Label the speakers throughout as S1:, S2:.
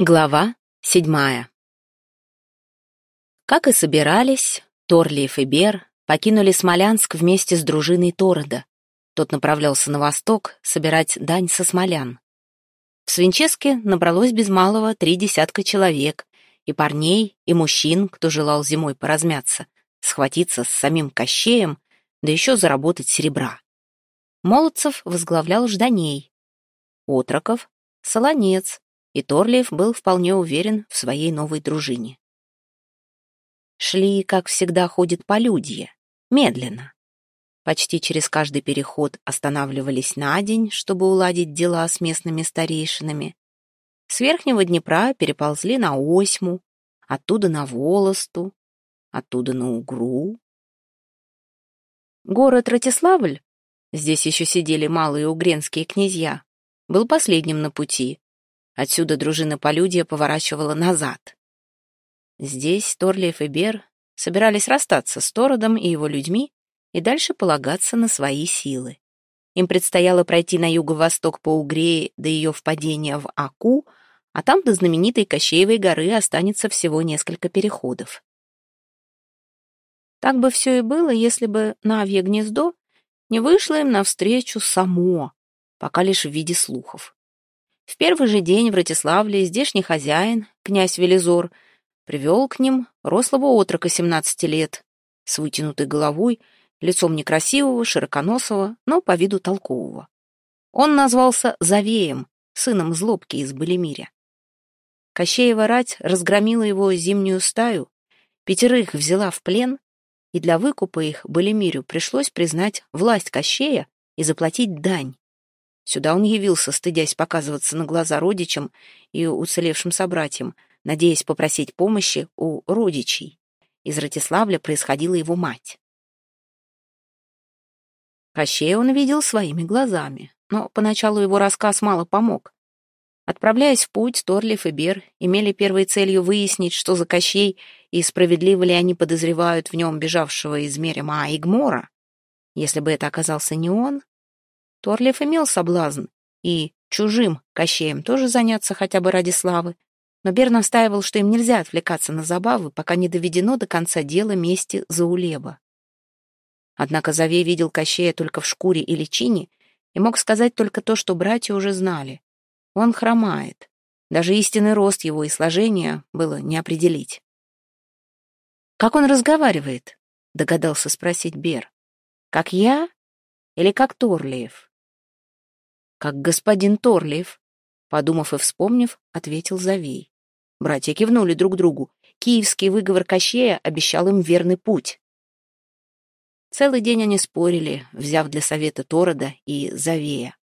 S1: Глава седьмая Как и собирались, Торлиев и Бер покинули Смолянск вместе с дружиной Торода. Тот направлялся на восток собирать дань со смолян. В Свинческе набралось без малого три десятка человек, и парней, и мужчин, кто желал зимой поразмяться, схватиться с самим Кощеем, да еще заработать серебра. Молодцев возглавлял Жданей, Отроков — Солонец, и Торлиев был вполне уверен в своей новой дружине. Шли, как всегда, ходит полюдье, медленно. Почти через каждый переход останавливались на день, чтобы уладить дела с местными старейшинами. С Верхнего Днепра переползли на Осьму, оттуда на Волосту, оттуда на Угру. Город Ратиславль, здесь еще сидели малые угренские князья, был последним на пути, Отсюда дружина Полюдия поворачивала назад. Здесь Торлиев и Бер собирались расстаться с Тородом и его людьми и дальше полагаться на свои силы. Им предстояло пройти на юго-восток по Угрее до ее впадения в Аку, а там до знаменитой Кощеевой горы останется всего несколько переходов. Так бы все и было, если бы Навье гнездо не вышло им навстречу само, пока лишь в виде слухов. В первый же день в Ратиславле здешний хозяин, князь Велизор, привел к ним рослого отрока 17 лет, с вытянутой головой, лицом некрасивого, широконосого, но по виду толкового. Он назвался Завеем, сыном Злобки из Балимиря. Кощеева рать разгромила его зимнюю стаю, пятерых взяла в плен, и для выкупа их Балимирю пришлось признать власть Кощея и заплатить дань. Сюда он явился, стыдясь показываться на глаза родичам и уцелевшим собратьям, надеясь попросить помощи у родичей. Из Ратиславля происходила его мать. Кощея он видел своими глазами, но поначалу его рассказ мало помог. Отправляясь в путь, Торлиф и Бер имели первой целью выяснить, что за Кощей и справедливо ли они подозревают в нем бежавшего из Мерема Игмора. Если бы это оказался не он, Торлиф имел соблазн и чужим Кощеем тоже заняться хотя бы ради славы, но Бер настаивал, что им нельзя отвлекаться на забавы, пока не доведено до конца дело мести за Улеба. Однако Завей видел Кощея только в шкуре и личине и мог сказать только то, что братья уже знали. Он хромает. Даже истинный рост его и сложения было не определить. «Как он разговаривает?» — догадался спросить Бер. «Как я или как Торлиев?» Как господин Торлиев. Подумав и вспомнив, ответил Завей. Братья кивнули друг другу. Киевский выговор Кощея обещал им верный путь. Целый день они спорили, взяв для совета Торода и Завея.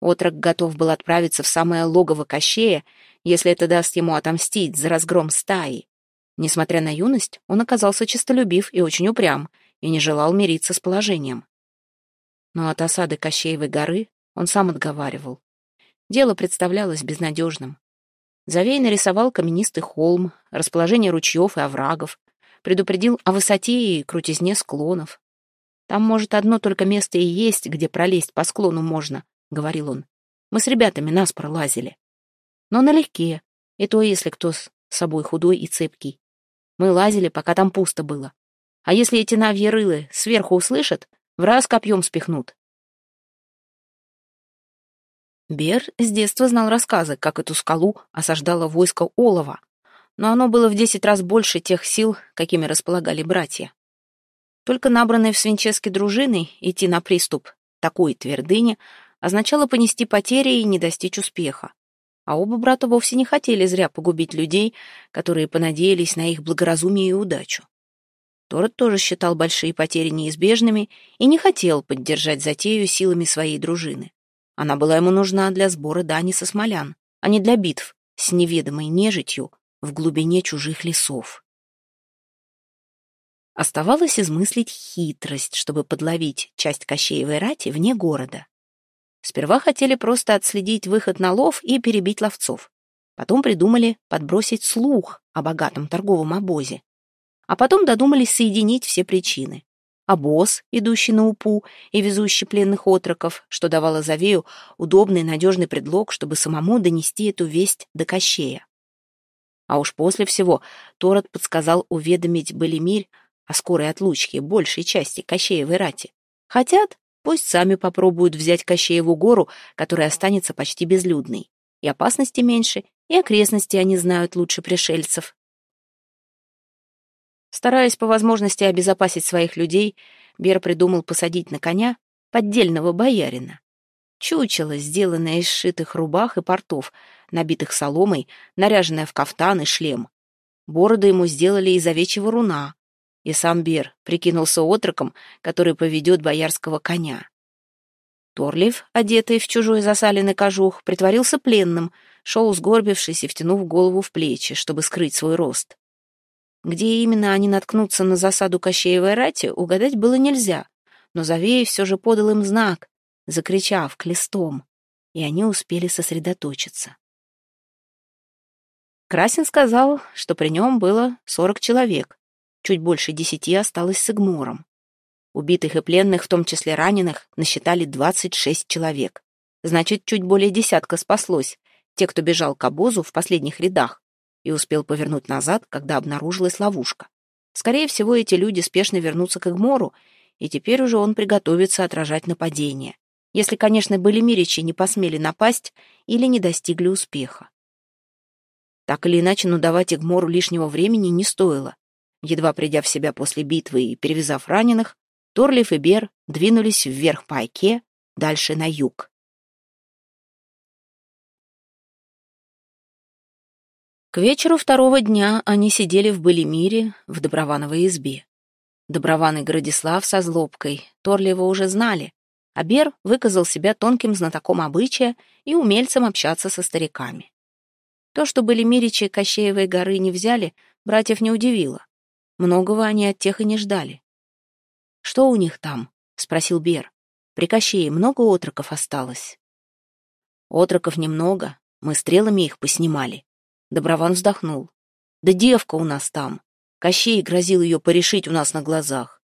S1: Отрок готов был отправиться в самое логово Кощея, если это даст ему отомстить за разгром стаи. Несмотря на юность, он оказался честолюбив и очень упрям, и не желал мириться с положением. Но от осады Кощеевой горы он сам отговаривал. Дело представлялось безнадежным. Завей нарисовал каменистый холм, расположение ручьев и оврагов, предупредил о высоте и крутизне склонов. «Там, может, одно только место и есть, где пролезть по склону можно», — говорил он. «Мы с ребятами нас пролазили. Но налегке, и то, если кто с собой худой и цепкий. Мы лазили, пока там пусто было. А если эти навьерылы сверху услышат, в раз копьем спихнут. Бер с детства знал рассказы, как эту скалу осаждало войско Олова, но оно было в десять раз больше тех сил, какими располагали братья. Только набранной в Свинческе дружиной идти на приступ такой твердыни означало понести потери и не достичь успеха. А оба брата вовсе не хотели зря погубить людей, которые понадеялись на их благоразумие и удачу. Торет тоже считал большие потери неизбежными и не хотел поддержать затею силами своей дружины. Она была ему нужна для сбора дани со смолян, а не для битв с неведомой нежитью в глубине чужих лесов. Оставалось измыслить хитрость, чтобы подловить часть Кощеевой рати вне города. Сперва хотели просто отследить выход на лов и перебить ловцов. Потом придумали подбросить слух о богатом торговом обозе. А потом додумались соединить все причины обоз, идущий на упу и везущий пленных отроков, что давало Завею удобный и надежный предлог, чтобы самому донести эту весть до Кощея. А уж после всего Торот подсказал уведомить Балимирь о скорой отлучке большей части Кощеевой рати. Хотят, пусть сами попробуют взять Кощееву гору, которая останется почти безлюдной. И опасности меньше, и окрестности они знают лучше пришельцев. Стараясь по возможности обезопасить своих людей, Бер придумал посадить на коня поддельного боярина. Чучело, сделанное из сшитых рубах и портов, набитых соломой, наряженное в кафтан и шлем. Бороды ему сделали из овечьего руна, и сам Бер прикинулся отроком, который поведет боярского коня. Торлив, одетый в чужой засаленный кожух, притворился пленным, шел сгорбившись и втянув голову в плечи, чтобы скрыть свой рост. Где именно они наткнутся на засаду Кощеевой рати, угадать было нельзя, но Завеев все же подал им знак, закричав клестом, и они успели сосредоточиться. Красин сказал, что при нем было сорок человек, чуть больше десяти осталось с Игмором. Убитых и пленных, в том числе раненых, насчитали 26 человек. Значит, чуть более десятка спаслось, те, кто бежал к обозу в последних рядах и успел повернуть назад, когда обнаружилась ловушка. Скорее всего, эти люди спешно вернутся к Игмору, и теперь уже он приготовится отражать нападение. Если, конечно, Балимиричи не посмели напасть или не достигли успеха. Так или иначе, но давать Игмору лишнего времени не стоило. Едва придя в себя после битвы и перевязав раненых, Торлиф и Бер двинулись вверх по оке, дальше на юг. К вечеру второго дня они сидели в Былимире, в Добровановой избе. Доброван и Градислав со злобкой Торлива уже знали, а Бер выказал себя тонким знатоком обычая и умельцем общаться со стариками. То, что Былимиричи Кощеевой горы не взяли, братьев не удивило. Многого они от тех и не ждали. «Что у них там?» — спросил Бер. «При Кощее много отроков осталось?» «Отроков немного, мы стрелами их поснимали». Доброван вздохнул. «Да девка у нас там. Кощей грозил ее порешить у нас на глазах.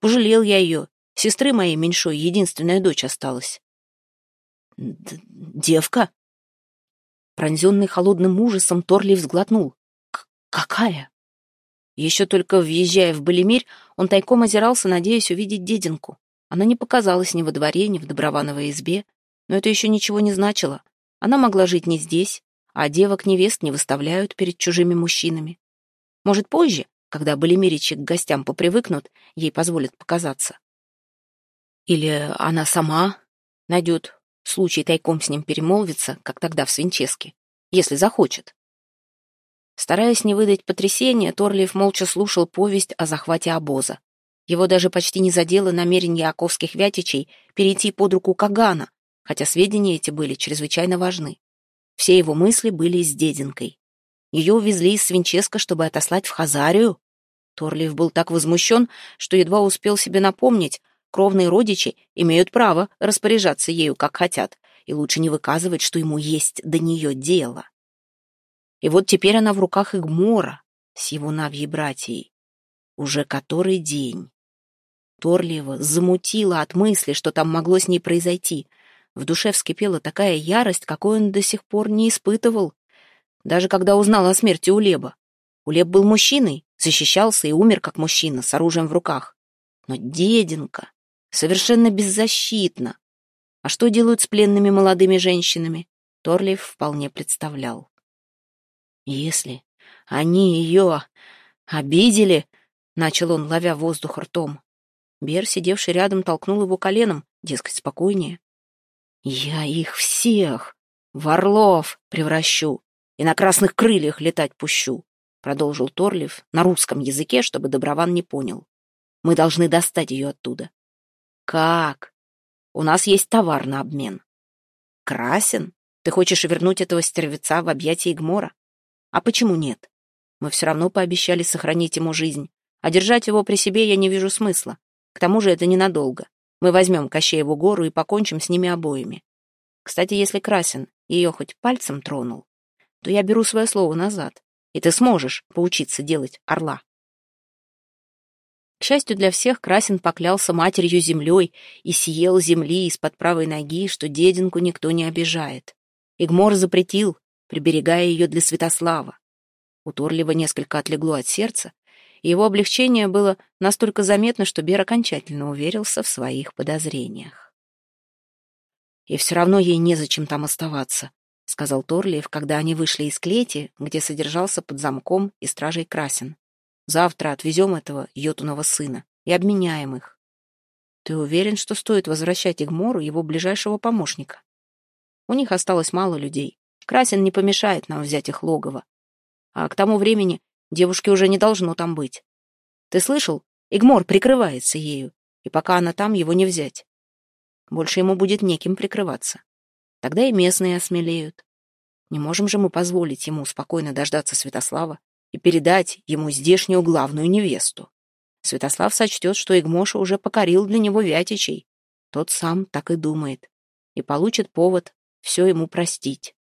S1: Пожалел я ее. Сестры моей меньшой единственная дочь осталась». Д «Девка?» Пронзенный холодным ужасом, Торли взглотнул. «Какая?» Еще только въезжая в Балимирь, он тайком озирался, надеясь увидеть дединку. Она не показалась ни во дворе, ни в Добровановой избе, но это еще ничего не значило. Она могла жить не здесь, а девок-невест не выставляют перед чужими мужчинами. Может, позже, когда Балимиричи к гостям попривыкнут, ей позволят показаться. Или она сама найдет случай тайком с ним перемолвиться, как тогда в Свинческе, если захочет. Стараясь не выдать потрясения, Торлиев молча слушал повесть о захвате обоза. Его даже почти не задело намерение оковских вятичей перейти под руку Кагана, хотя сведения эти были чрезвычайно важны. Все его мысли были с дединкой. Ее увезли из Свинческа, чтобы отослать в Хазарию. Торлиев был так возмущен, что едва успел себе напомнить, кровные родичи имеют право распоряжаться ею, как хотят, и лучше не выказывать, что ему есть до нее дело. И вот теперь она в руках Игмора с его навьей братьей. Уже который день. Торлиева замутила от мысли, что там могло с ней произойти. В душе вскипела такая ярость, какой он до сих пор не испытывал. Даже когда узнал о смерти Улеба. Улеб был мужчиной, защищался и умер как мужчина, с оружием в руках. Но деденка совершенно беззащитна. А что делают с пленными молодыми женщинами? Торлиев вполне представлял. Если они ее обидели, начал он, ловя воздух ртом. Бер, сидевший рядом, толкнул его коленом, дескать, спокойнее. Я их всех в орлов превращу и на красных крыльях летать пущу, продолжил Торлив на русском языке, чтобы Доброван не понял. Мы должны достать ее оттуда. Как? У нас есть товар на обмен. Красен? Ты хочешь вернуть этого стервеца в объятия Игмора? А почему нет? Мы все равно пообещали сохранить ему жизнь, а держать его при себе я не вижу смысла. К тому же это ненадолго. Мы возьмем Кощееву гору и покончим с ними обоими. Кстати, если Красин ее хоть пальцем тронул, то я беру свое слово назад, и ты сможешь поучиться делать орла. К счастью для всех, Красин поклялся матерью землей и съел земли из-под правой ноги, что дединку никто не обижает. Игмор запретил, приберегая ее для Святослава. У Торлива несколько отлегло от сердца, его облегчение было настолько заметно, что Бер окончательно уверился в своих подозрениях. «И все равно ей незачем там оставаться», — сказал Торлиев, когда они вышли из клети, где содержался под замком и стражей Красин. «Завтра отвезем этого йотуного сына и обменяем их. Ты уверен, что стоит возвращать Игмору его ближайшего помощника? У них осталось мало людей. Красин не помешает нам взять их логово. А к тому времени девушки уже не должно там быть. Ты слышал? Игмор прикрывается ею, и пока она там, его не взять. Больше ему будет неким прикрываться. Тогда и местные осмелеют. Не можем же мы позволить ему спокойно дождаться Святослава и передать ему здешнюю главную невесту. Святослав сочтет, что Игмоша уже покорил для него Вятичей. Тот сам так и думает. И получит повод все ему простить.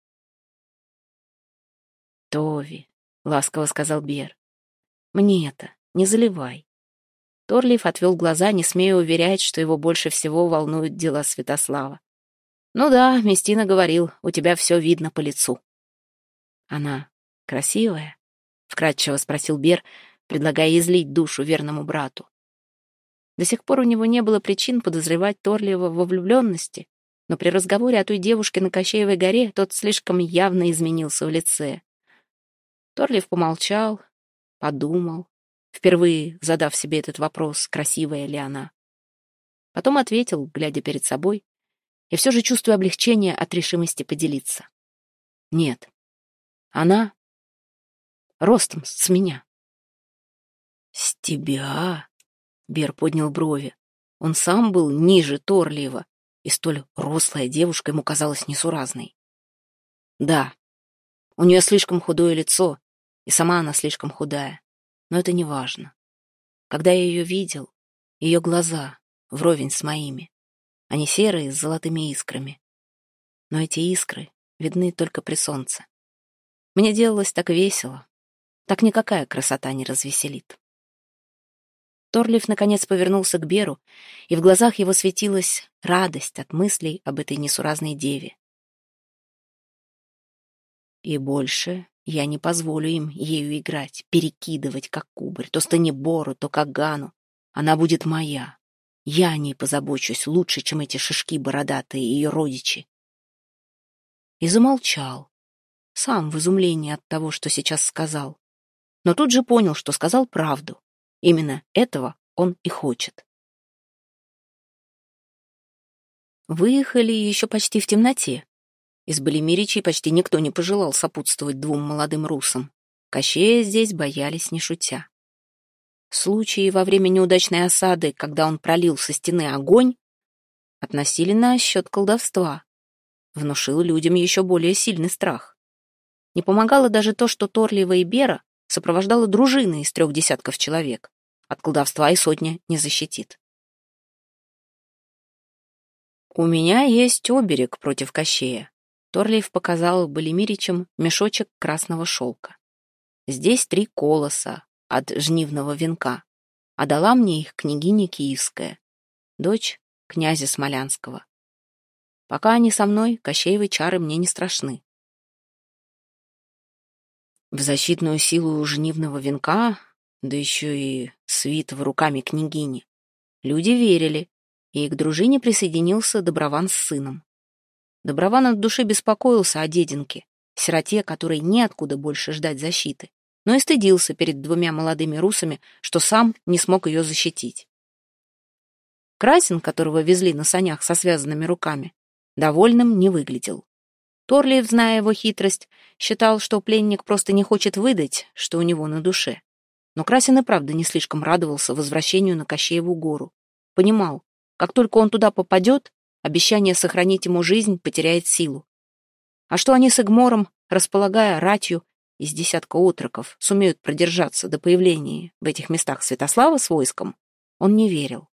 S1: «Тови», — ласково сказал Бер, — «мне это не заливай». Торлиф отвел глаза, не смея уверять, что его больше всего волнуют дела Святослава. «Ну да, Местина говорил, у тебя все видно по лицу». «Она красивая?» — вкратчиво спросил Бер, предлагая излить душу верному брату. До сих пор у него не было причин подозревать Торлиева во влюбленности, но при разговоре о той девушке на Кощеевой горе тот слишком явно изменился в лице. Торлиев помолчал, подумал, впервые задав себе этот вопрос, красивая ли она. Потом ответил, глядя перед собой, и все же чувствуя облегчение от решимости поделиться. Нет, она ростом с меня. «С тебя?» — Бер поднял брови. Он сам был ниже Торлиева, и столь рослая девушка ему казалась несуразной. «Да, у нее слишком худое лицо, и сама она слишком худая, но это не важно. Когда я ее видел, ее глаза вровень с моими, они серые с золотыми искрами. Но эти искры видны только при солнце. Мне делалось так весело, так никакая красота не развеселит. Торлиф наконец повернулся к Беру, и в глазах его светилась радость от мыслей об этой несуразной деве. И больше я не позволю им ею играть, перекидывать, как кубарь, то Станибору, то Кагану. Она будет моя. Я о ней позабочусь лучше, чем эти шишки бородатые, ее родичи. И замолчал, сам в изумлении от того, что сейчас сказал. Но тут же понял, что сказал правду. Именно этого он и хочет. Выехали еще почти в темноте. Из Балимиричей почти никто не пожелал сопутствовать двум молодым русам. Кощея здесь боялись не шутя. Случаи во время неудачной осады, когда он пролил со стены огонь, относили на счет колдовства. Внушил людям еще более сильный страх. Не помогало даже то, что Торлиева и Бера сопровождала дружина из трех десятков человек. От колдовства и сотня не защитит. «У меня есть оберег против Кощея», — Торлиев показал Балимиричам мешочек красного шелка. «Здесь три колоса от жнивного венка, а дала мне их княгиня Киевская, дочь князя Смолянского. Пока они со мной, Кощеевы чары мне не страшны. В защитную силу жнивного венка, да еще и свитого руками княгини, люди верили, и к дружине присоединился Доброван с сыном. Доброван от души беспокоился о дединке, сироте, которой неоткуда больше ждать защиты, но и стыдился перед двумя молодыми русами, что сам не смог ее защитить. Красин, которого везли на санях со связанными руками, довольным не выглядел. Торлиев, зная его хитрость, считал, что пленник просто не хочет выдать, что у него на душе. Но Красин и правда не слишком радовался возвращению на Кощееву гору. Понимал, как только он туда попадет, обещание сохранить ему жизнь потеряет силу. А что они с Игмором, располагая ратью из десятка отроков, сумеют продержаться до появления в этих местах Святослава с войском, он не верил.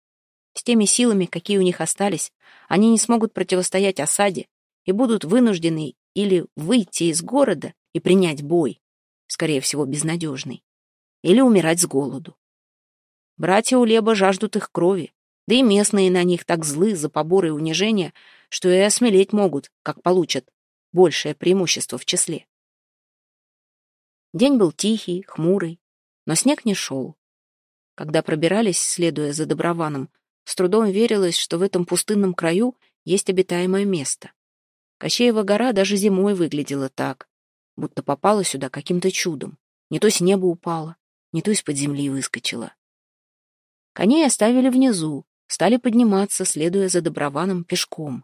S1: С теми силами, какие у них остались, они не смогут противостоять осаде и будут вынуждены или выйти из города и принять бой, скорее всего, безнадежный, или умирать с голоду. Братья Улеба жаждут их крови, да и местные на них так злы за поборы и унижения, что и осмелеть могут, как получат большее преимущество в числе. День был тихий, хмурый, но снег не шел. Когда пробирались, следуя за Доброваном, с трудом верилось, что в этом пустынном краю есть обитаемое место. Кощеева гора даже зимой выглядела так, будто попала сюда каким-то чудом. Не то с неба упала, не то из-под земли выскочила. Коней оставили внизу, стали подниматься, следуя за Доброваном пешком.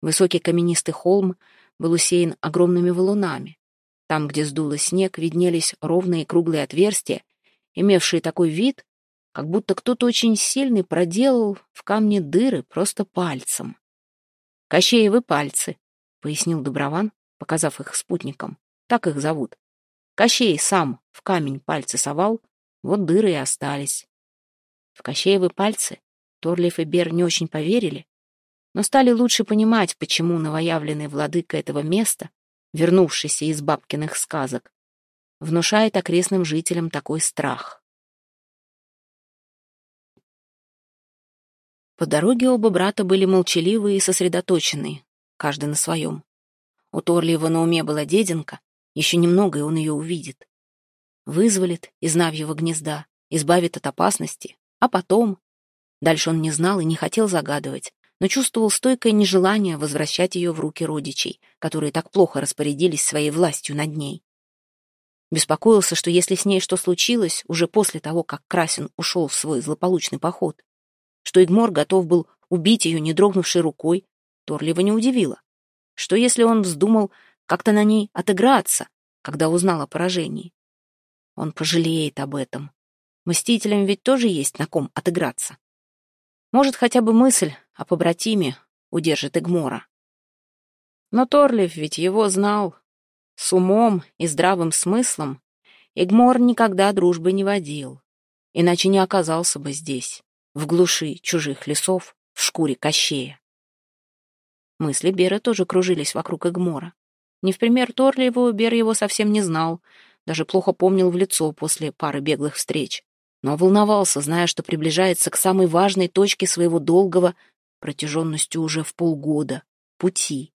S1: Высокий каменистый холм был усеян огромными валунами. Там, где сдуло снег, виднелись ровные круглые отверстия, имевшие такой вид, как будто кто-то очень сильный проделал в камне дыры просто пальцем. «Кощеевы пальцы», — пояснил Доброван, показав их спутникам. «Так их зовут. Кощей сам в камень пальцы совал, вот дыры и остались». В Кощеевы пальцы Торлиф и Бер не очень поверили, но стали лучше понимать, почему новоявленный владыка этого места, вернувшийся из бабкиных сказок, внушает окрестным жителям такой страх. По дороге оба брата были молчаливы и сосредоточены, каждый на своем. У Торлиева на уме была деденка, еще немного, и он ее увидит. Вызволит из Навьего гнезда, избавит от опасности, а потом... Дальше он не знал и не хотел загадывать, но чувствовал стойкое нежелание возвращать ее в руки родичей, которые так плохо распорядились своей властью над ней. Беспокоился, что если с ней что случилось, уже после того, как Красин ушел в свой злополучный поход, что Игмор готов был убить ее, не дрогнувшей рукой, Торлива не удивило. Что если он вздумал как-то на ней отыграться, когда узнал о поражении? Он пожалеет об этом. Мстителям ведь тоже есть на ком отыграться. Может, хотя бы мысль о побратиме удержит Игмора. Но Торлив ведь его знал, с умом и здравым смыслом Игмор никогда дружбы не водил, иначе не оказался бы здесь, в глуши чужих лесов, в шкуре кощея. Мысли Бера тоже кружились вокруг Игмора. Не в пример Торливу Бер его совсем не знал, даже плохо помнил в лицо после пары беглых встреч, но волновался, зная, что приближается к самой важной точке своего долгого, протяженностью уже в полгода, пути.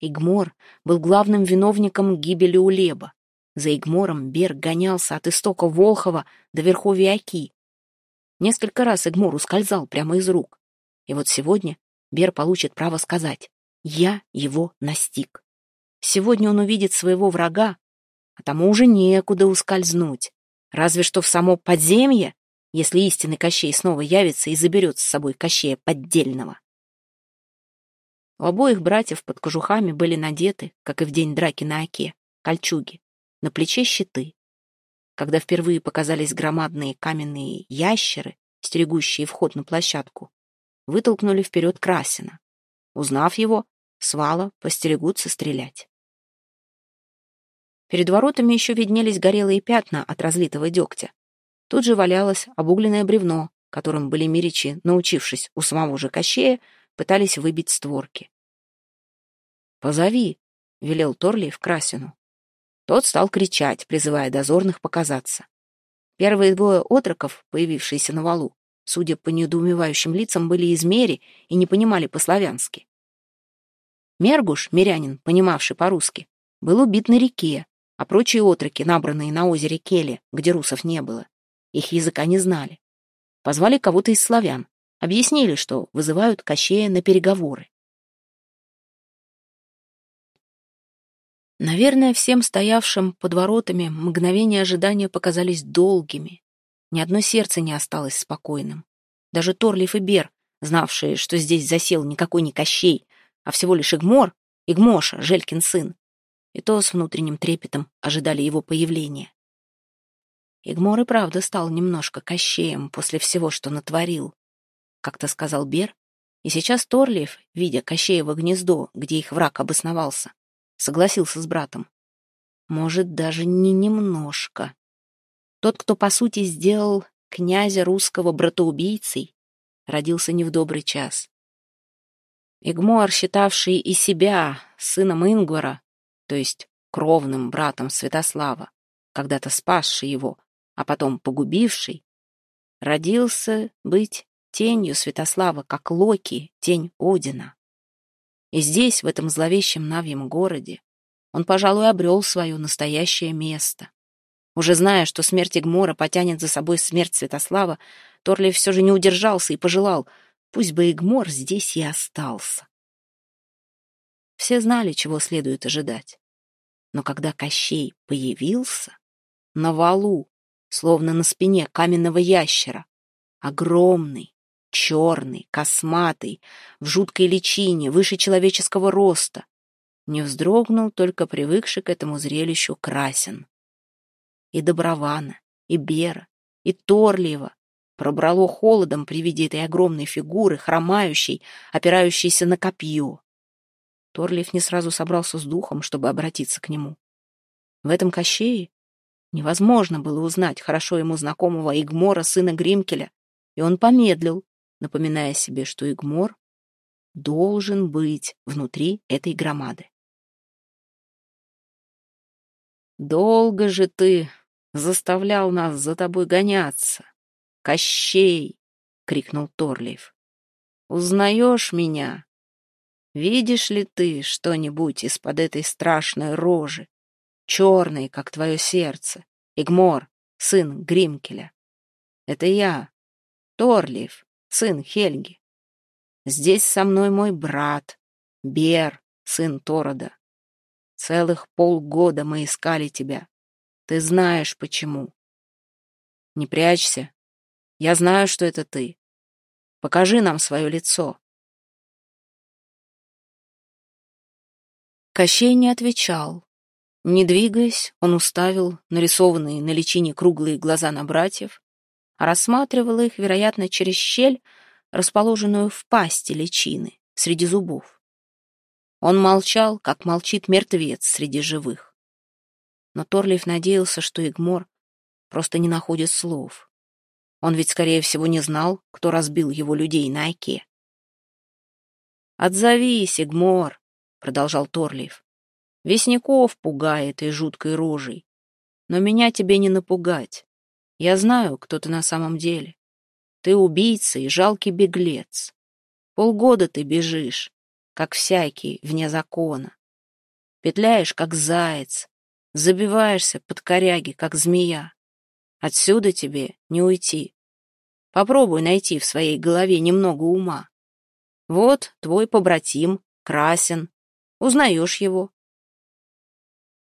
S1: Игмор был главным виновником гибели Улеба. За Игмором Берг гонялся от истока Волхова до верховья Оки. Несколько раз Игмор ускользал прямо из рук. И вот сегодня Бер получит право сказать «Я его настиг». Сегодня он увидит своего врага, а тому уже некуда ускользнуть. Разве что в само подземье, если истинный Кощей снова явится и заберет с собой Кощея поддельного. У обоих братьев под кожухами были надеты, как и в день драки на оке, кольчуги, на плече щиты. Когда впервые показались громадные каменные ящеры, стерегущие вход на площадку, вытолкнули вперед Красина. Узнав его, свала постерегутся стрелять. Перед воротами еще виднелись горелые пятна от разлитого дегтя. Тут же валялось обугленное бревно, которым были миричи, научившись у самого же Кощея, пытались выбить створки. «Позови», — велел Торли в Красину. Тот стал кричать, призывая дозорных показаться. Первые двое отроков, появившиеся на валу, судя по недоумевающим лицам, были из Мери и не понимали по-славянски. Мергуш, мирянин, понимавший по-русски, был убит на реке, а прочие отроки, набранные на озере Келе, где русов не было, их языка не знали. Позвали кого-то из славян, Объяснили, что вызывают Кощея на переговоры. Наверное, всем стоявшим под воротами мгновения ожидания показались долгими. Ни одно сердце не осталось спокойным. Даже Торлиф и Бер, знавшие, что здесь засел никакой не Кощей, а всего лишь Игмор, Игмоша, Желькин сын, и то с внутренним трепетом ожидали его появления. Игмор и правда стал немножко Кощеем после всего, что натворил как-то сказал Бер, и сейчас Торлиев, видя Кощеево гнездо, где их враг обосновался, согласился с братом. Может, даже не немножко. Тот, кто, по сути, сделал князя русского братоубийцей, родился не в добрый час. Игмуар, считавший и себя сыном Ингвара, то есть кровным братом Святослава, когда-то спасший его, а потом погубивший, родился быть тенью Святослава, как Локи, тень Одина. И здесь, в этом зловещем Навьем городе, он, пожалуй, обрел свое настоящее место. Уже зная, что смерть Игмора потянет за собой смерть Святослава, Торлиев все же не удержался и пожелал, пусть бы Игмор здесь и остался. Все знали, чего следует ожидать. Но когда Кощей появился, на валу, словно на спине каменного ящера, огромный, черный, косматый, в жуткой личине, выше человеческого роста, не вздрогнул только привыкший к этому зрелищу Красин. И Добрована, и Бера, и Торлиева пробрало холодом при виде этой огромной фигуры, хромающей, опирающейся на копье. Торлиев не сразу собрался с духом, чтобы обратиться к нему. В этом кощее невозможно было узнать хорошо ему знакомого Игмора, сына Гримкеля, и он помедлил, напоминая себе, что Игмор должен быть внутри этой громады. Долго же ты заставлял нас за тобой гоняться. Кощей! — крикнул Торлиев. Узнаешь меня? Видишь ли ты что-нибудь из-под этой страшной рожи, черной, как твое сердце, Игмор, сын Гримкеля? Это я, Торлиев, сын Хельги. Здесь со мной мой брат, Бер, сын Торода. Целых полгода мы искали тебя. Ты знаешь, почему. Не прячься. Я знаю, что это ты. Покажи нам свое лицо. Кощей не отвечал. Не двигаясь, он уставил нарисованные на личине круглые глаза на братьев, рассматривал их, вероятно, через щель, расположенную в пасти личины, среди зубов. Он молчал, как молчит мертвец среди живых. Но Торлиев надеялся, что Игмор просто не находит слов. Он ведь, скорее всего, не знал, кто разбил его людей на оке. «Отзовись, Игмор», — продолжал Торлиев. «Весняков пугает этой жуткой рожей. Но меня тебе не напугать. Я знаю, кто ты на самом деле. Ты убийца и жалкий беглец. Полгода ты бежишь, как всякий, вне закона. Петляешь, как заяц, забиваешься под коряги, как змея. Отсюда тебе не уйти. Попробуй найти в своей голове немного ума. Вот твой побратим, Красен. Узнаешь его.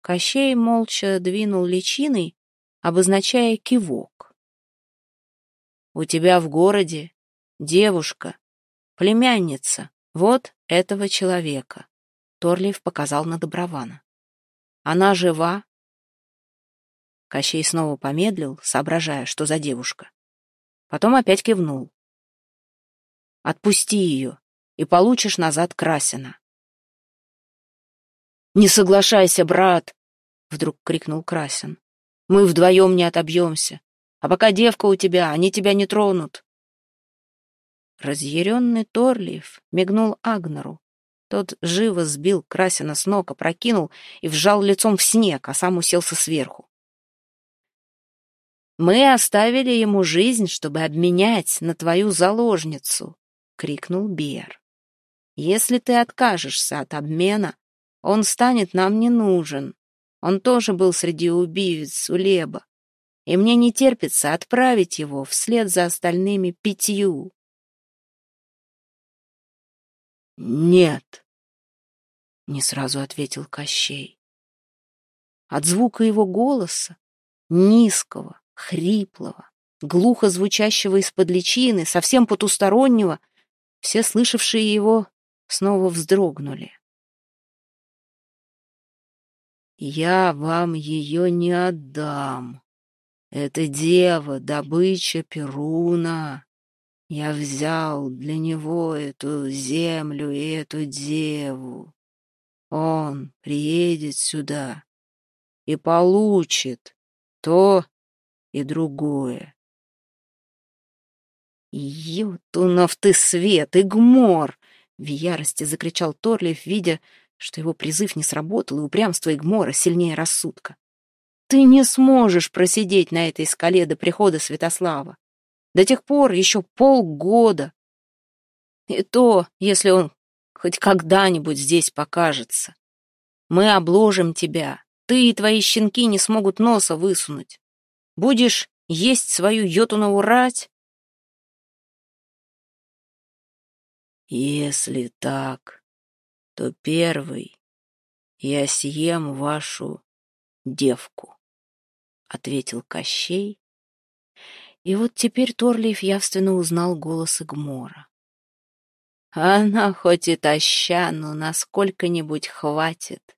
S1: Кощей молча двинул личиной, обозначая кивок. У тебя в городе девушка, племянница, вот этого человека. Торлиев показал на Добрована. Она жива? Кощей снова помедлил, соображая, что за девушка. Потом опять кивнул. Отпусти ее, и получишь назад Красина. «Не соглашайся, брат!» — вдруг крикнул Красин. «Мы вдвоем не отобьемся. А пока девка у тебя, они тебя не тронут. Разъяренный Торлиев мигнул Агнеру. Тот живо сбил Красина с ног, опрокинул и вжал лицом в снег, а сам уселся сверху. «Мы оставили ему жизнь, чтобы обменять на твою заложницу», — крикнул Бер. «Если ты откажешься от обмена, он станет нам не нужен. Он тоже был среди убийц у Леба, и мне не терпится отправить его вслед за остальными пятью».
S2: «Нет», — не сразу ответил Кощей.
S1: От звука его голоса, низкого, хриплого, глухо звучащего из-под личины, совсем потустороннего, все слышавшие его снова вздрогнули.
S2: «Я вам ее не отдам. Это дева, добыча Перуна. Я взял для него эту землю и эту деву. Он приедет сюда и получит то и другое.
S1: «Ютунов ты свет, Игмор!» — в ярости закричал Торлиев, видя, что его призыв не сработал, и упрямство Игмора сильнее рассудка. «Ты не сможешь просидеть на этой скале до прихода Святослава. До тех пор еще полгода. И то, если он хоть когда-нибудь здесь покажется. Мы обложим тебя. Ты и твои щенки не смогут носа высунуть. Будешь есть свою йотунову рать?
S2: Если так, то первый я съем вашу девку, — ответил Кощей. И вот теперь Торлиев явственно узнал голос Игмора. Она хоть и таща, но насколько-нибудь хватит.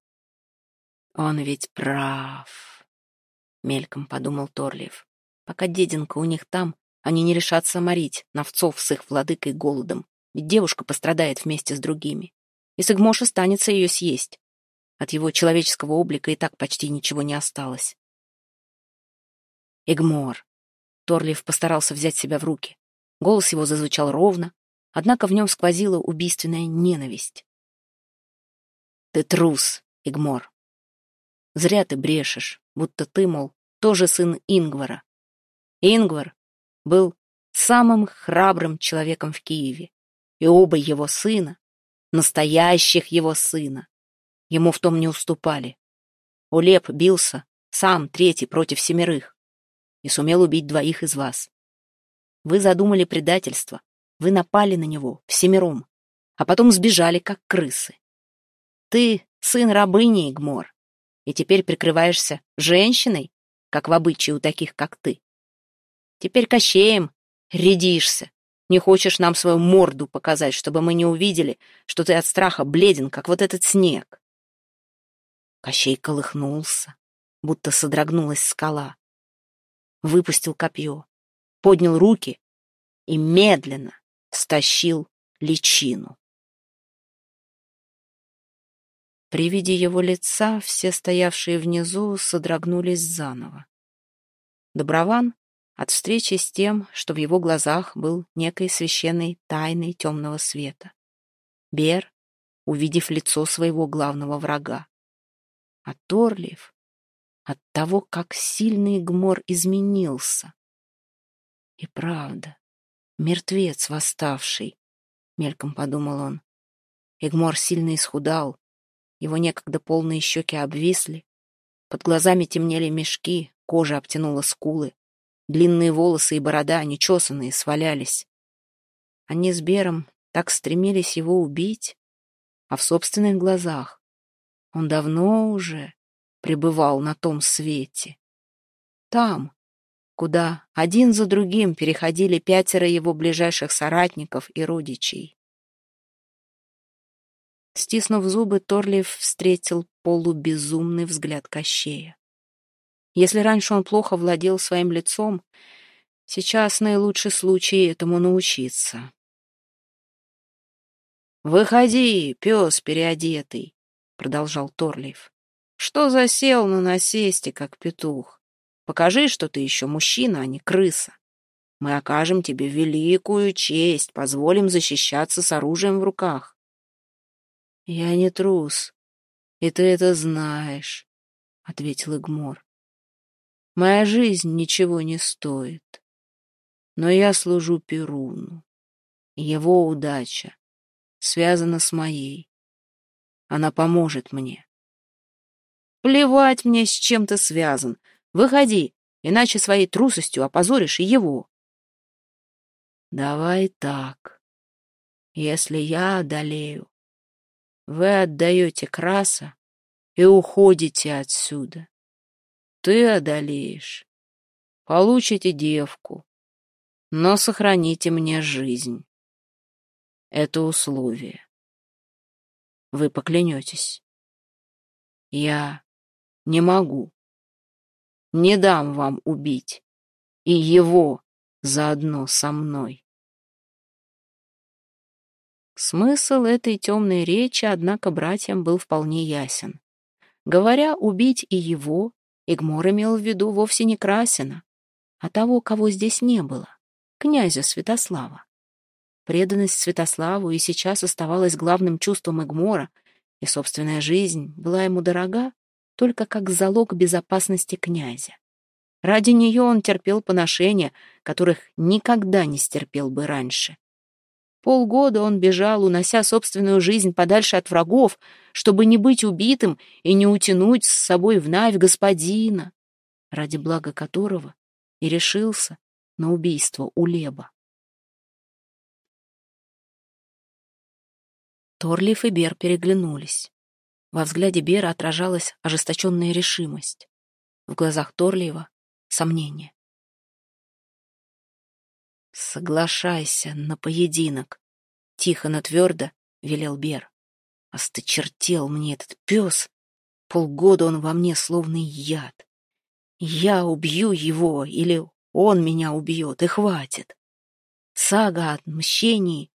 S2: Он ведь прав, — мельком подумал Торлиев. Пока деденка у них там, они не решатся морить новцов с их владыкой голодом, ведь девушка пострадает вместе с другими. И Сыгмош останется ее съесть. От его человеческого облика и так почти ничего не осталось. Игмор. Торлиев постарался взять себя в руки. Голос его зазвучал ровно, однако в нем сквозила убийственная ненависть. «Ты трус, Игмор. Зря ты брешешь, будто ты, мол, тоже сын Ингвара. Ингвар был самым храбрым человеком в Киеве, и оба его сына, настоящих его сына, ему в том не уступали. Улеп бился, сам третий против семерых, и сумел убить двоих из вас. Вы задумали предательство, вы напали на него всемиром, а потом сбежали, как крысы. Ты сын рабыни, Игмор, и теперь прикрываешься женщиной, как в обычае у таких, как ты. Теперь кощеем рядишься, не хочешь нам свою морду показать, чтобы мы не увидели, что ты от страха бледен, как вот этот снег. Кощей колыхнулся, будто содрогнулась скала выпустил копье, поднял руки и медленно стащил личину. При виде его лица все стоявшие внизу содрогнулись заново. Доброван от встречи с тем, что в его глазах был некой священной тайной темного света. Бер, увидев лицо своего главного врага. А Торлиев от того, как сильно Игмор изменился. И правда, мертвец восставший, — мельком подумал он. Игмор сильно исхудал, его некогда полные щеки обвисли, под глазами темнели мешки, кожа обтянула скулы, длинные волосы и борода, нечесанные, свалялись. Они с Бером так стремились его убить, а в собственных глазах он давно уже пребывал на том свете. Там, куда один за другим переходили пятеро его ближайших соратников и родичей. Стиснув зубы, Торлиев встретил полубезумный взгляд Кощея. Если раньше он плохо владел своим лицом, сейчас наилучший случай этому научиться. «Выходи, пес переодетый», — продолжал Торлиев. Что засел на насесте, как петух? Покажи, что ты еще мужчина, а не крыса. Мы окажем тебе великую честь, позволим защищаться с оружием в руках. Я не трус, и ты это знаешь, — ответил Игмор. Моя жизнь ничего не стоит, но я служу Перуну. Его удача связана с моей. Она поможет мне. Плевать мне, с чем ты связан. Выходи, иначе своей трусостью опозоришь и его. Давай так. Если я одолею, вы отдаете краса и уходите отсюда. Ты одолеешь, получите девку, но сохраните мне жизнь. Это условие. Вы поклянетесь. Я не могу. Не дам вам убить. И его заодно со мной. Смысл этой темной речи, однако, братьям был вполне ясен. Говоря «убить и его», Игмор имел в виду вовсе не Красина, а того, кого здесь не было, князя Святослава. Преданность Святославу и сейчас оставалась главным чувством Игмора, и собственная жизнь была ему дорога, только как залог безопасности князя. Ради нее он терпел поношения, которых никогда не стерпел бы раньше.
S1: Полгода он бежал, унося собственную жизнь подальше от врагов, чтобы не быть убитым и не утянуть с собой в Навь господина, ради блага которого и решился на убийство Улеба. Торлиф и Бер переглянулись. Во взгляде Бера отражалась ожесточенная решимость. В глазах Торлиева — сомнение. «Соглашайся на поединок», — тихо, но твердо велел Бер. «Осточертел мне этот пес. Полгода он во мне словно яд. Я убью его или он меня убьет, и хватит. Сага о мщении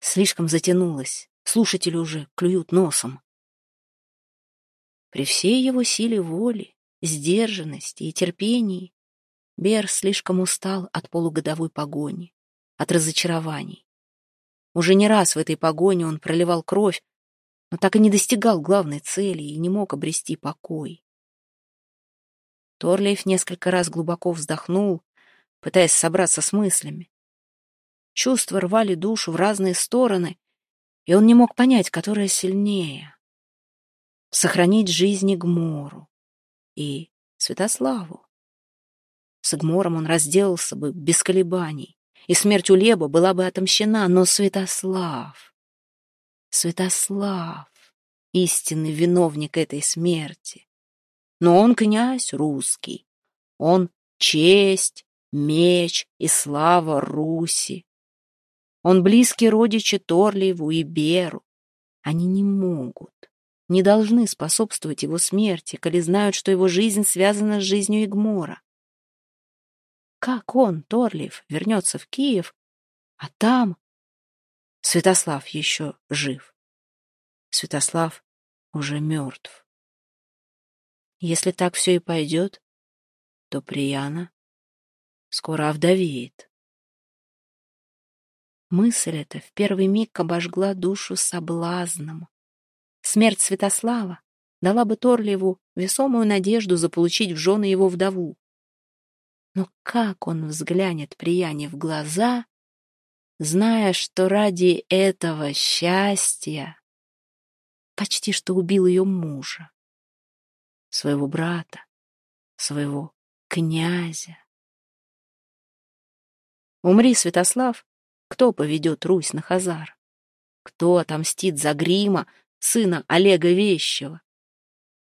S1: слишком затянулась. Слушатели уже клюют носом. При всей его силе воли, сдержанности и терпении Бер слишком устал от полугодовой погони, от разочарований. Уже не раз в этой погоне он проливал кровь, но так и не достигал главной цели и не мог обрести покой. Торлейф несколько раз глубоко вздохнул, пытаясь собраться с мыслями. Чувства рвали душу в разные стороны, и он не мог понять, которая сильнее. Сохранить жизнь Игмору и Святославу. С Игмором он разделался бы без колебаний, и смерть у Леба была бы отомщена, но Святослав... Святослав — истинный виновник этой смерти. Но он князь русский, он честь, меч и слава Руси. Он близкий родичи Торлиеву и Беру. Они не могут, не должны способствовать его смерти, коли знают, что его жизнь связана с жизнью Игмора. Как он, Торлиев, вернется в Киев, а там... Святослав еще жив. Святослав уже мертв. Если так все и пойдет, то Прияна скоро овдовеет. Мысль эта в первый миг обожгла душу соблазном. Смерть Святослава дала бы Торлиеву весомую надежду заполучить в жены его вдову. Но как он взглянет Прияне в глаза, зная, что ради этого счастья почти что убил ее мужа, своего брата, своего князя. Умри, Святослав, кто поведет Русь на Хазар? Кто отомстит за Грима, сына Олега Вещего?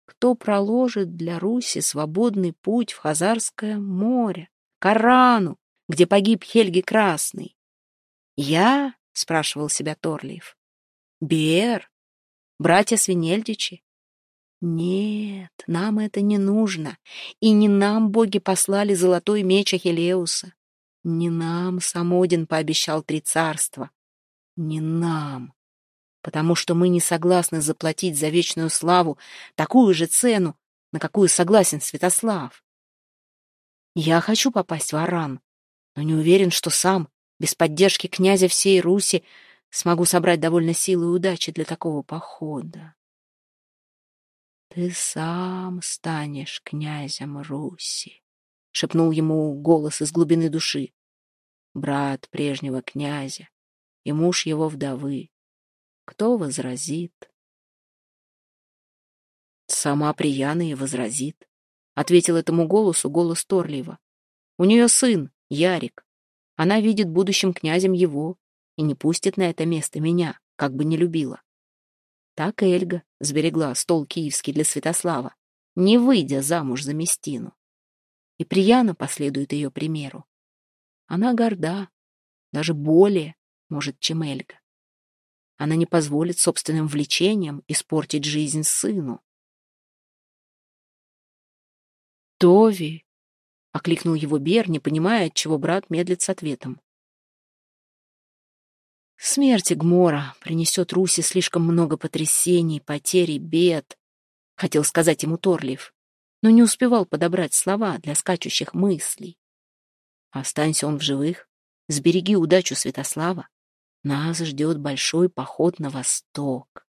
S1: Кто проложит для Руси свободный путь в Хазарское море, Корану, где погиб Хельги Красный? Я? — спрашивал себя Торлиев. Бер? Братья Свинельдичи? Нет, нам это не нужно, и не нам боги послали золотой меч Ахиллеуса. Не нам Самодин пообещал три царства. Не нам. Потому что мы не согласны заплатить за вечную славу такую же цену, на какую согласен Святослав. Я хочу попасть в Аран, но не уверен, что сам, без поддержки князя всей Руси, смогу собрать довольно силы и удачи для такого похода. Ты сам станешь князем Руси, — шепнул ему голос из глубины души брат прежнего князя и муж его вдовы. Кто возразит? Сама Прияна и возразит, — ответил этому голосу голос Торлиева. У нее сын, Ярик. Она видит будущим князем его и не пустит на это место меня, как бы не любила. Так Эльга сберегла стол киевский для Святослава, не выйдя замуж за Местину. И Прияна последует ее примеру. Она горда, даже более, может, чем Эльга. Она не позволит собственным влечениям испортить жизнь сыну. «Тови!» — окликнул его Бер, не понимая, отчего брат медлит с ответом. Смерть Гмора принесет Руси слишком много потрясений, потерь и бед, — хотел сказать ему Торлиев, но не успевал подобрать слова для скачущих мыслей. Останься он в живых, сбереги удачу Святослава, нас ждет большой поход на восток.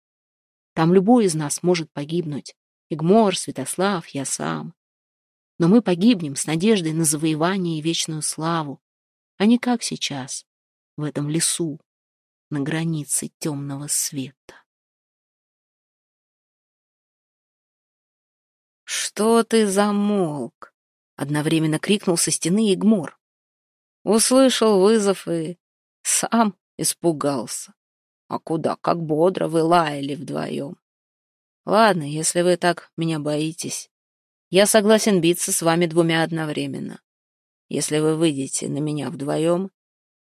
S1: Там любой из нас может погибнуть. Игмор, Святослав, я сам. Но мы погибнем с надеждой на завоевание и вечную славу, а не как сейчас, в этом лесу,
S2: на границе темного света. «Что ты замолк?» — одновременно крикнул со стены Игмор. Услышал вызов и сам испугался. А куда, как бодро вы лаяли вдвоем. Ладно, если вы так меня боитесь, я согласен биться с вами двумя одновременно. Если вы выйдете на меня вдвоем,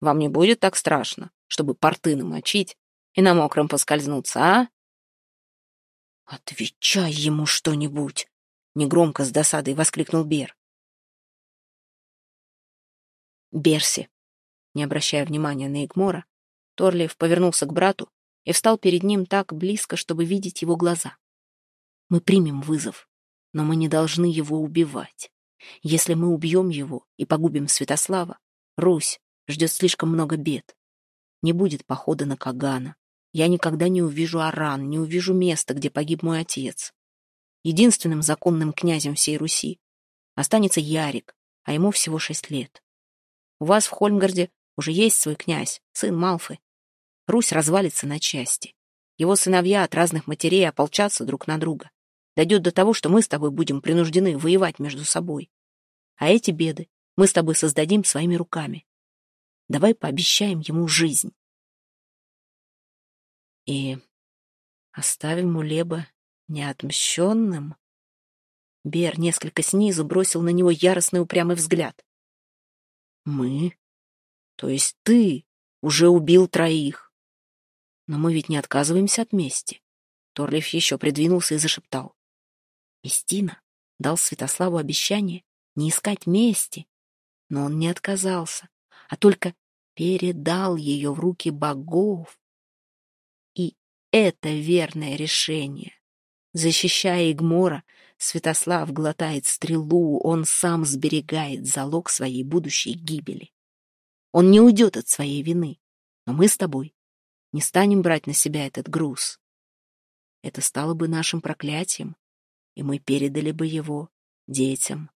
S2: вам не будет так страшно, чтобы порты намочить и на мокром поскользнуться, а? Отвечай ему что-нибудь, негромко с досадой воскликнул Бер. Берси, не обращая внимания на Игмора, Торлиев повернулся к брату и встал перед ним так близко, чтобы видеть его глаза. Мы примем вызов, но мы не должны его убивать. Если мы убьем его и погубим Святослава, Русь ждет слишком много бед. Не будет похода на Кагана. Я никогда не увижу Аран, не увижу места, где погиб мой отец. Единственным законным князем всей Руси останется Ярик, а ему всего шесть лет. У вас в Хольмгарде уже есть свой князь, сын Малфы. Русь развалится на части. Его сыновья от разных матерей ополчатся друг на друга. Дойдет до того, что мы с тобой будем принуждены воевать между собой. А эти беды мы с тобой создадим своими руками. Давай пообещаем ему жизнь. И оставим Мулеба неотмщенным. Бер несколько снизу бросил на него яростный упрямый взгляд. Мы? То есть ты уже убил троих? Но мы ведь не отказываемся от мести. Торлиф еще придвинулся и зашептал. Местина дал Святославу обещание не искать мести, но он не отказался, а только передал ее в руки богов. И это верное решение. Защищая Игмора, Святослав глотает стрелу, он сам сберегает залог своей будущей гибели. Он не уйдет от своей вины, но мы с тобой не станем брать на себя этот груз. Это стало бы нашим проклятием, и мы передали бы его детям.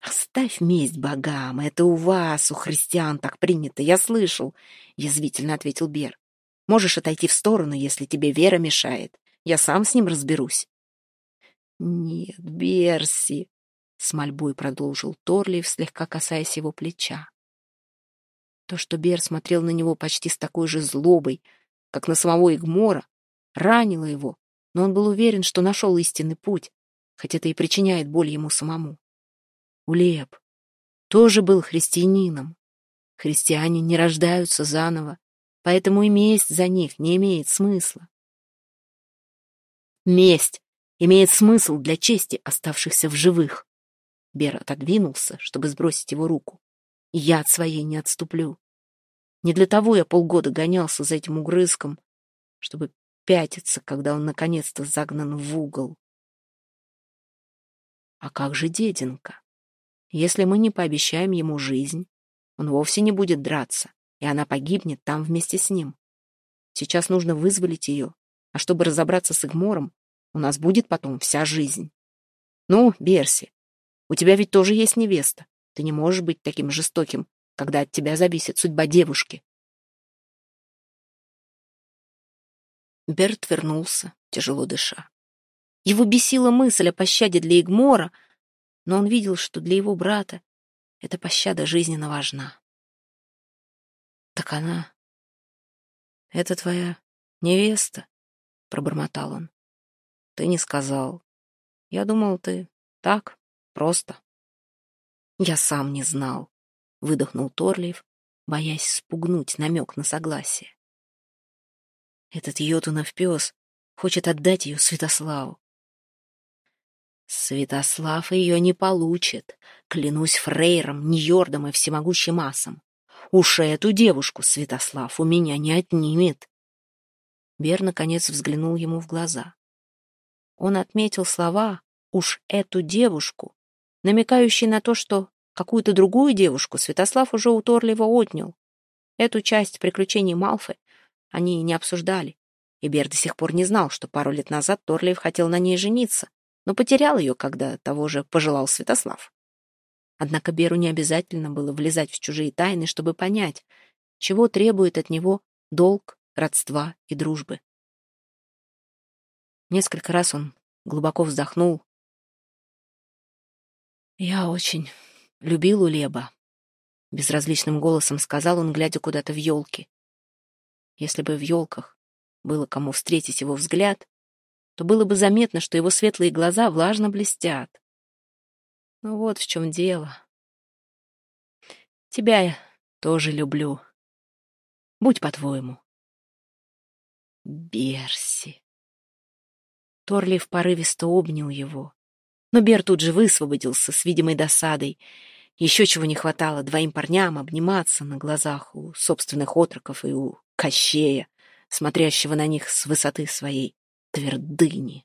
S2: «Оставь месть богам, это у вас, у христиан, так принято, я слышал», — язвительно ответил Бер. «Можешь отойти в сторону, если тебе вера мешает. Я сам с ним разберусь». «Нет, Берси», — с мольбой продолжил Торлиев, слегка касаясь его плеча. То, что Бер смотрел на него почти с такой же злобой, как на самого Игмора, ранило его, но он был уверен, что нашел истинный путь, хоть это и причиняет боль ему самому. Улеп тоже был христианином. Христиане не рождаются заново, поэтому и месть за них не имеет смысла. Месть имеет смысл для чести оставшихся в живых. Бер отодвинулся, чтобы сбросить его руку. Я от своей не отступлю. Не для того я полгода гонялся за этим угрызком, чтобы пятится, когда он наконец-то загнан в угол. А как же деденка? Если мы не пообещаем ему жизнь, он вовсе не будет драться, и она погибнет там вместе с ним. Сейчас нужно вызволить ее, а чтобы разобраться с Игмором, у нас будет потом вся жизнь. Ну, Берси, у тебя ведь тоже есть невеста. Ты не можешь быть таким жестоким, когда от тебя зависит судьба девушки. Берт вернулся, тяжело дыша. Его бесила мысль о пощаде для Игмора, но он видел, что для его брата эта пощада жизненно важна. «Так она... это твоя невеста?» — пробормотал он. «Ты не сказал. Я думал, ты так, просто». «Я сам не знал», — выдохнул Торлиев, боясь спугнуть намек на согласие. Этот Йотунов пес хочет отдать ее Святославу. Святослав ее не получит, клянусь Фрейром, Ньордом и всемогущим асом. Уж эту девушку Святослав у меня не отнимет. Бер, наконец, взглянул ему в глаза. Он отметил слова «уж эту девушку», намекающие на то, что какую-то другую девушку Святослав уже у Торлива отнял. Эту часть приключений Малфы они не обсуждали. И Бер до сих пор не знал, что пару лет назад Торлиев хотел на ней жениться, но потерял ее, когда того же пожелал Святослав. Однако Беру не обязательно было влезать в чужие тайны, чтобы понять,
S1: чего требует от него долг, родства и дружбы. Несколько раз он глубоко вздохнул. «Я очень любил Улеба», — безразличным голосом сказал он, глядя куда-то в елки. Если бы в елках было кому встретить его взгляд, то было бы заметно, что его светлые глаза влажно блестят. Ну вот в чем дело. Тебя я тоже люблю. Будь по-твоему. Берси. Торлив порывисто обнял его. Но Бер тут же высвободился с видимой досадой. Еще чего не хватало двоим парням обниматься на глазах у собственных отроков и у Кощея, смотрящего на них с высоты своей твердыни.